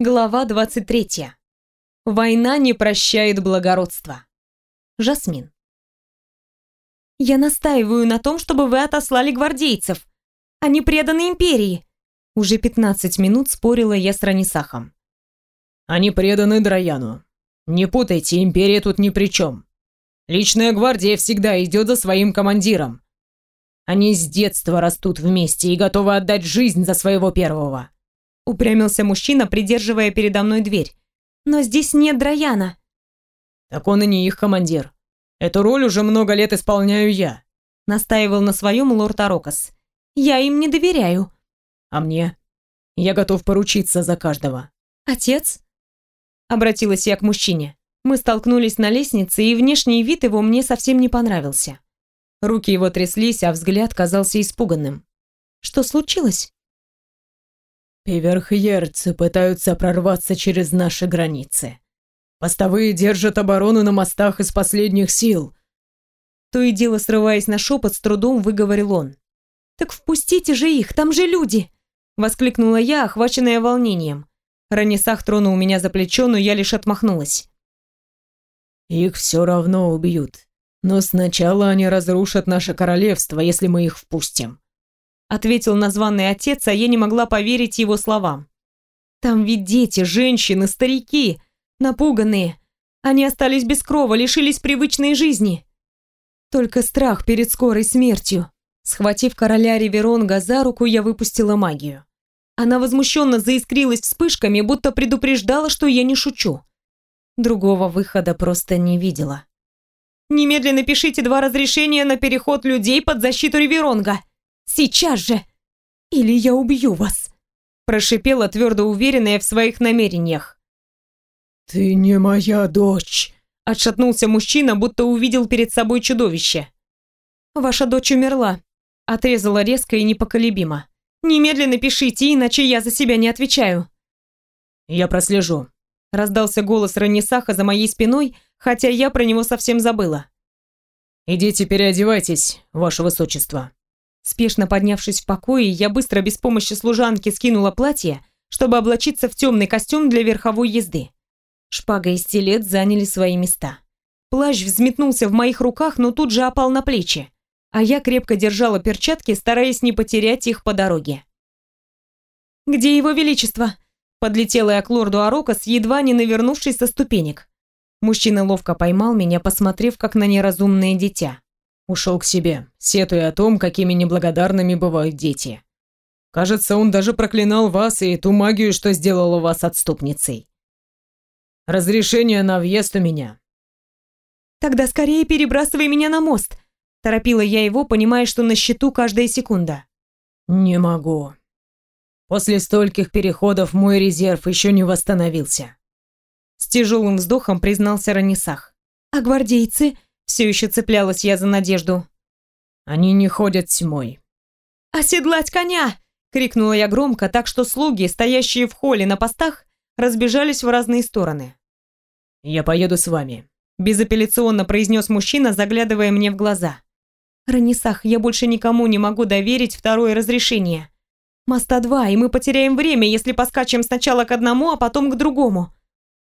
Глава 23. Война не прощает благородства. Жасмин. Я настаиваю на том, чтобы вы отослали гвардейцев. Они преданы империи. Уже 15 минут спорила я с Ранисахом. Они преданы Драяну. Не путайте, империя тут ни при чем. Личная гвардия всегда идет за своим командиром. Они с детства растут вместе и готовы отдать жизнь за своего первого упрямился мужчина, придерживая передо мной дверь. Но здесь нет Драяна. Так он и не их командир. Эту роль уже много лет исполняю я, настаивал на своем лорд Арокас. Я им не доверяю. А мне? Я готов поручиться за каждого. Отец? Обратилась я к мужчине. Мы столкнулись на лестнице, и внешний вид его мне совсем не понравился. Руки его тряслись, а взгляд казался испуганным. Что случилось? Пиверхьерцы пытаются прорваться через наши границы. Постовые держат оборону на мостах из последних сил. То и дело, срываясь на шепот, с трудом выговорил он. «Так впустите же их, там же люди!» Воскликнула я, охваченная волнением. Ранисах тронул меня за плечо, но я лишь отмахнулась. «Их все равно убьют. Но сначала они разрушат наше королевство, если мы их впустим ответил названный отец, а я не могла поверить его словам. Там ведь дети, женщины, старики, напуганные. Они остались без крова, лишились привычной жизни. Только страх перед скорой смертью. Схватив короля Риверонга за руку, я выпустила магию. Она возмущенно заискрилась вспышками, будто предупреждала, что я не шучу. Другого выхода просто не видела. «Немедленно пишите два разрешения на переход людей под защиту Риверонга», Сейчас же! Или я убью вас!» Прошипела твердо уверенная в своих намерениях. «Ты не моя дочь!» Отшатнулся мужчина, будто увидел перед собой чудовище. «Ваша дочь умерла», — отрезала резко и непоколебимо. «Немедленно пишите, иначе я за себя не отвечаю». «Я прослежу», — раздался голос Ранисаха за моей спиной, хотя я про него совсем забыла. «Идите переодевайтесь, ваше высочество». Спешно поднявшись в покое, я быстро без помощи служанки скинула платье, чтобы облачиться в темный костюм для верховой езды. Шпага и стилет заняли свои места. Плащ взметнулся в моих руках, но тут же опал на плечи, а я крепко держала перчатки, стараясь не потерять их по дороге. «Где его величество?» Подлетела я к лорду Арокас, едва не навернувшись со ступенек. Мужчина ловко поймал меня, посмотрев как на неразумное дитя. Ушел к себе, сетуя о том, какими неблагодарными бывают дети. Кажется, он даже проклинал вас и ту магию, что сделала вас отступницей. Разрешение на въезд у меня. Тогда скорее перебрасывай меня на мост. Торопила я его, понимая, что на счету каждая секунда. Не могу. После стольких переходов мой резерв еще не восстановился. С тяжелым вздохом признался Ранисах. А гвардейцы все еще цеплялась я за надежду. Они не ходят тьмой. «Оседлать коня!» — крикнула я громко, так что слуги, стоящие в холле на постах, разбежались в разные стороны. «Я поеду с вами», — безапелляционно произнес мужчина, заглядывая мне в глаза. «Ранисах, я больше никому не могу доверить второе разрешение. Моста два, и мы потеряем время, если поскачем сначала к одному, а потом к другому.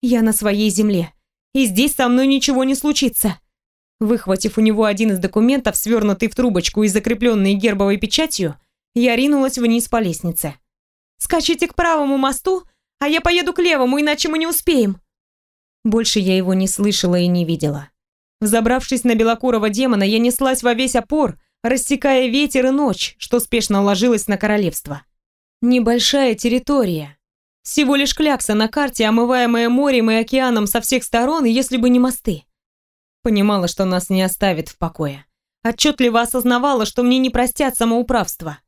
Я на своей земле, и здесь со мной ничего не случится. Выхватив у него один из документов, свернутый в трубочку и закрепленный гербовой печатью, я ринулась вниз по лестнице. «Скачите к правому мосту, а я поеду к левому, иначе мы не успеем!» Больше я его не слышала и не видела. Взобравшись на белокурого демона, я неслась во весь опор, рассекая ветер и ночь, что спешно ложилась на королевство. Небольшая территория. Всего лишь клякса на карте, омываемая морем и океаном со всех сторон, если бы не мосты. Понимала, что нас не оставит в покое. Отчетливо осознавала, что мне не простят самоуправство.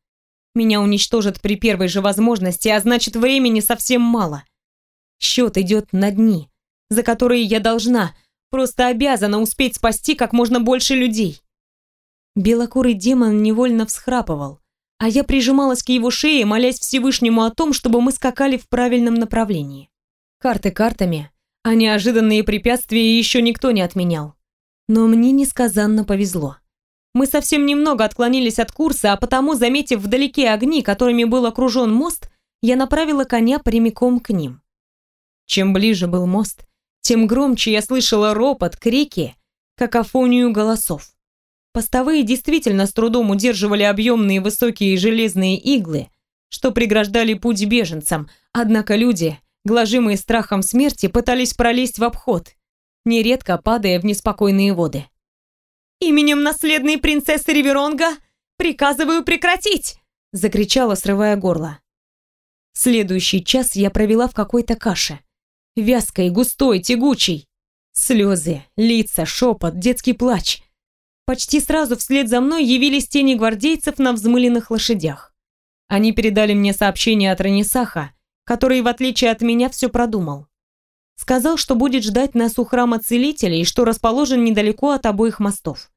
Меня уничтожат при первой же возможности, а значит, времени совсем мало. Счет идет на дни, за которые я должна, просто обязана успеть спасти как можно больше людей. Белокурый демон невольно всхрапывал, а я прижималась к его шее, молясь Всевышнему о том, чтобы мы скакали в правильном направлении. Карты картами, а неожиданные препятствия еще никто не отменял. Но мне несказанно повезло. Мы совсем немного отклонились от курса, а потому, заметив вдалеке огни, которыми был окружен мост, я направила коня прямиком к ним. Чем ближе был мост, тем громче я слышала ропот, крики, какофонию голосов. Постовые действительно с трудом удерживали объемные высокие железные иглы, что преграждали путь беженцам, однако люди, глажимые страхом смерти, пытались пролезть в обход, нередко падая в неспокойные воды. «Именем наследной принцессы Риверонга приказываю прекратить!» закричала, срывая горло. Следующий час я провела в какой-то каше. Вязкой, густой, тягучей. Слезы, лица, шепот, детский плач. Почти сразу вслед за мной явились тени гвардейцев на взмыленных лошадях. Они передали мне сообщение от Ранисаха, который, в отличие от меня, все продумал. Сказал, что будет ждать нас у храма целителей и что расположен недалеко от обоих мостов.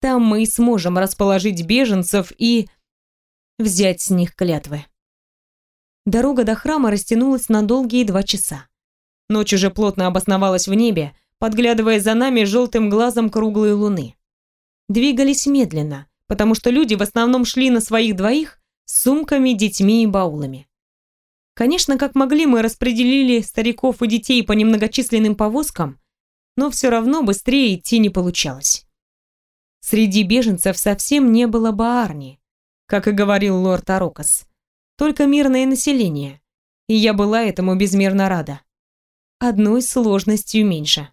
Там мы и сможем расположить беженцев и взять с них клятвы. Дорога до храма растянулась на долгие два часа. Ночь уже плотно обосновалась в небе, подглядывая за нами желтым глазом круглой луны. Двигались медленно, потому что люди в основном шли на своих двоих с сумками, детьми и баулами. Конечно, как могли, мы распределили стариков и детей по немногочисленным повозкам, но все равно быстрее идти не получалось. Среди беженцев совсем не было Баарни, как и говорил лорд Арокас. Только мирное население, и я была этому безмерно рада. Одной сложностью меньше.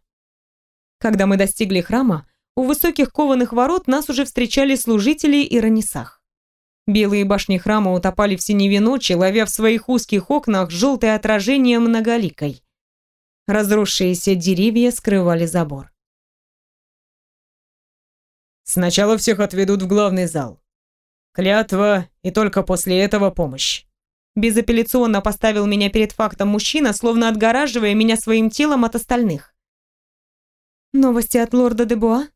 Когда мы достигли храма, у высоких кованых ворот нас уже встречали служители и ранисах. Белые башни храма утопали в синеве ночи, ловя в своих узких окнах желтое отражение многоликой. Разросшиеся деревья скрывали забор. «Сначала всех отведут в главный зал. Клятва, и только после этого помощь». Безапелляционно поставил меня перед фактом мужчина, словно отгораживая меня своим телом от остальных. «Новости от лорда Дебуа?»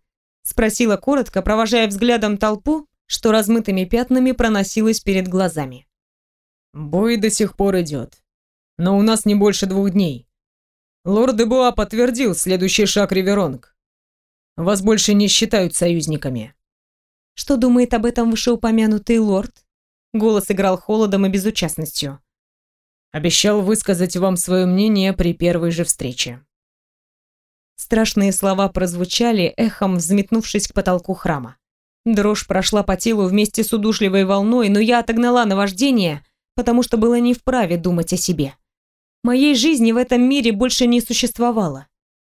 Спросила коротко, провожая взглядом толпу, что размытыми пятнами проносилась перед глазами. «Бой до сих пор идет. Но у нас не больше двух дней. Лорд Дебуа подтвердил следующий шаг Риверонг. Вас больше не считают союзниками». «Что думает об этом вышеупомянутый лорд?» Голос играл холодом и безучастностью. «Обещал высказать вам свое мнение при первой же встрече». Страшные слова прозвучали, эхом взметнувшись к потолку храма. Дрожь прошла по телу вместе с удушливой волной, но я отогнала наваждение, потому что была не вправе думать о себе. Моей жизни в этом мире больше не существовало.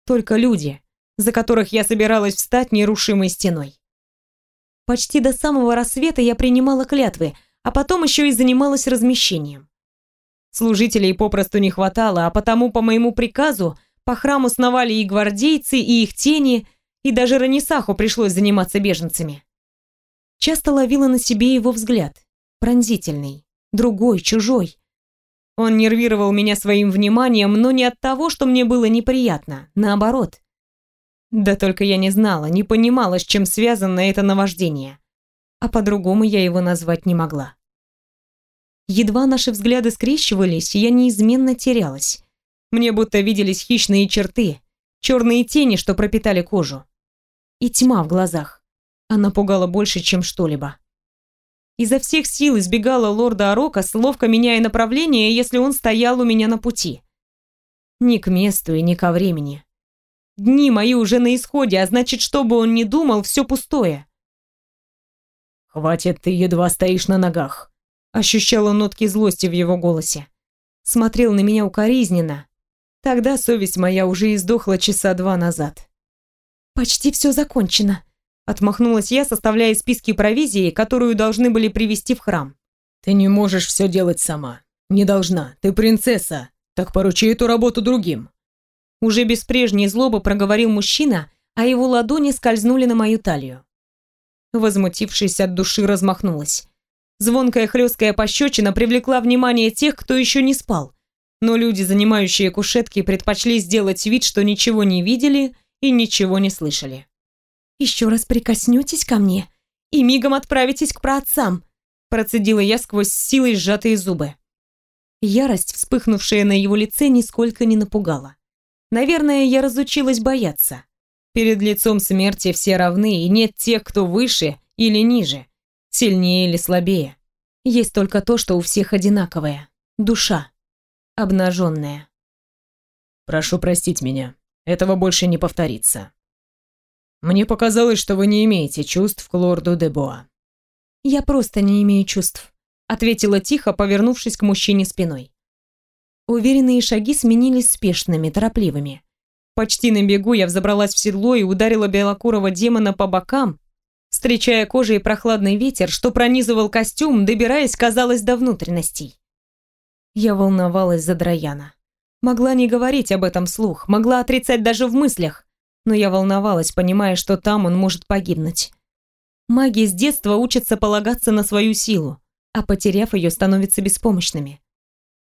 Только люди, за которых я собиралась встать нерушимой стеной. Почти до самого рассвета я принимала клятвы, а потом еще и занималась размещением. Служителей попросту не хватало, а потому по моему приказу по храму сновали и гвардейцы, и их тени, и даже Ранисаху пришлось заниматься беженцами. Часто ловила на себе его взгляд, пронзительный, другой, чужой. Он нервировал меня своим вниманием, но не от того, что мне было неприятно, наоборот. Да только я не знала, не понимала, с чем связано это наваждение. А по-другому я его назвать не могла. Едва наши взгляды скрещивались, я неизменно терялась. Мне будто виделись хищные черты, черные тени, что пропитали кожу. И тьма в глазах. Она пугала больше, чем что-либо. Изо всех сил избегала лорда Арока, ловко меняя направление, если он стоял у меня на пути. Ни к месту и ни ко времени. Дни мои уже на исходе, а значит, что бы он ни думал, все пустое. «Хватит, ты едва стоишь на ногах», — ощущала нотки злости в его голосе. Смотрел на меня укоризненно, Тогда совесть моя уже издохла часа два назад. «Почти все закончено», — отмахнулась я, составляя списки провизии, которую должны были привезти в храм. «Ты не можешь все делать сама. Не должна. Ты принцесса. Так поручи эту работу другим». Уже без прежней злобы проговорил мужчина, а его ладони скользнули на мою талию. Возмутившись от души, размахнулась. Звонкая хлесткая пощечина привлекла внимание тех, кто еще не спал, но люди, занимающие кушетки, предпочли сделать вид, что ничего не видели и ничего не слышали. «Еще раз прикоснетесь ко мне и мигом отправитесь к праотцам», процедила я сквозь силой сжатые зубы. Ярость, вспыхнувшая на его лице, нисколько не напугала. Наверное, я разучилась бояться. Перед лицом смерти все равны, и нет тех, кто выше или ниже, сильнее или слабее. Есть только то, что у всех одинаковое — душа обнаженная. Прошу простить меня. Этого больше не повторится. Мне показалось, что вы не имеете чувств к лорду Дебоа. Я просто не имею чувств, ответила тихо, повернувшись к мужчине спиной. Уверенные шаги сменились спешными, торопливыми. Почти на бегу я взобралась в седло и ударила белокурого демона по бокам, встречая кожей прохладный ветер, что пронизывал костюм, добираясь, казалось, до внутренностей. Я волновалась за Драяна. Могла не говорить об этом слух, могла отрицать даже в мыслях, но я волновалась, понимая, что там он может погибнуть. Маги с детства учатся полагаться на свою силу, а потеряв ее, становятся беспомощными.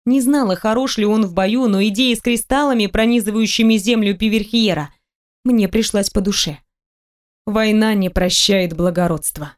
Не знала, хорош ли он в бою, но идея с кристаллами, пронизывающими землю Пиверхиера, мне пришлась по душе. Война не прощает благородства.